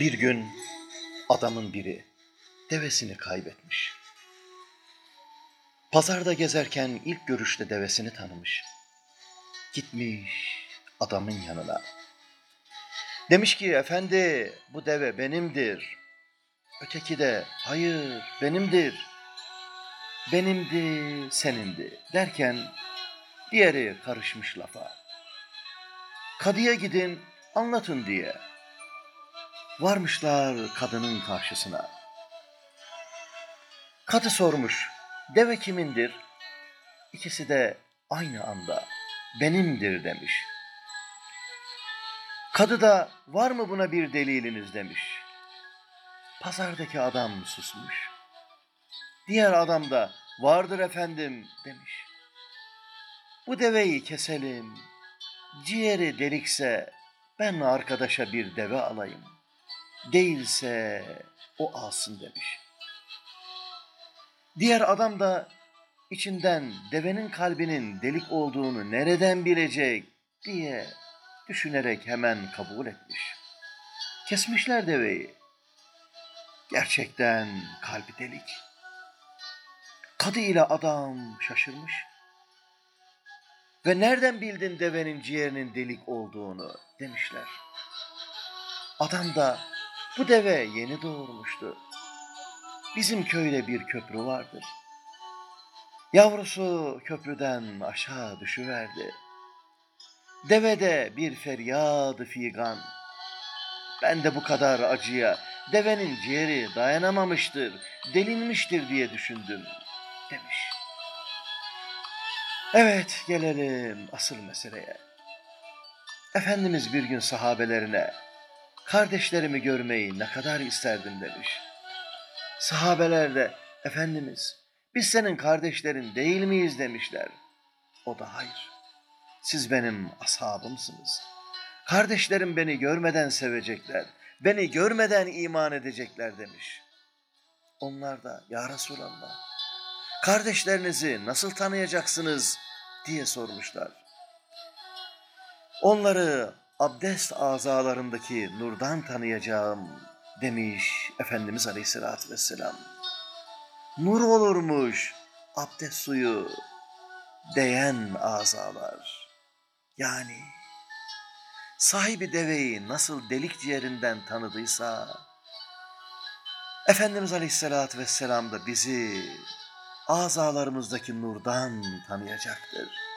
Bir gün adamın biri devesini kaybetmiş. Pazarda gezerken ilk görüşte devesini tanımış. Gitmiş adamın yanına. Demiş ki efendi bu deve benimdir. Öteki de hayır benimdir. Benimdi senindi derken diğeri karışmış lafa. Kadıya gidin anlatın diye. Varmışlar kadının karşısına. Kadı sormuş, deve kimindir? İkisi de aynı anda benimdir demiş. Kadı da var mı buna bir deliliniz demiş. Pazardaki adam susmuş. Diğer adam da vardır efendim demiş. Bu deveyi keselim. Ciğeri delikse ben arkadaşa bir deve alayım. Değilse o alsın demiş. Diğer adam da içinden devenin kalbinin delik olduğunu nereden bilecek diye düşünerek hemen kabul etmiş. Kesmişler deveyi. Gerçekten kalbi delik. Kadı ile adam şaşırmış. Ve nereden bildin devenin ciğerinin delik olduğunu demişler. Adam da bu deve yeni doğurmuştu. Bizim köyde bir köprü vardır. Yavrusu köprüden aşağı düşüverdi. Devede bir feryadı figan. Ben de bu kadar acıya devenin ciğeri dayanamamıştır, delinmiştir diye düşündüm demiş. Evet gelelim asıl meseleye. Efendimiz bir gün sahabelerine kardeşlerimi görmeyi ne kadar isterdim demiş. Sahabeler de Efendimiz biz senin kardeşlerin değil miyiz demişler. O da hayır. Siz benim ashabımsınız. Kardeşlerim beni görmeden sevecekler. Beni görmeden iman edecekler demiş. Onlar da ya Resulallah kardeşlerinizi nasıl tanıyacaksınız diye sormuşlar. Onları abdest azalarındaki nurdan tanıyacağım demiş Efendimiz Aleyhisselatü Vesselam. Nur olurmuş abdest suyu değen azalar. Yani sahibi deveyi nasıl delik ciğerinden tanıdıysa Efendimiz Aleyhisselatü Vesselam da bizi azalarımızdaki nurdan tanıyacaktır.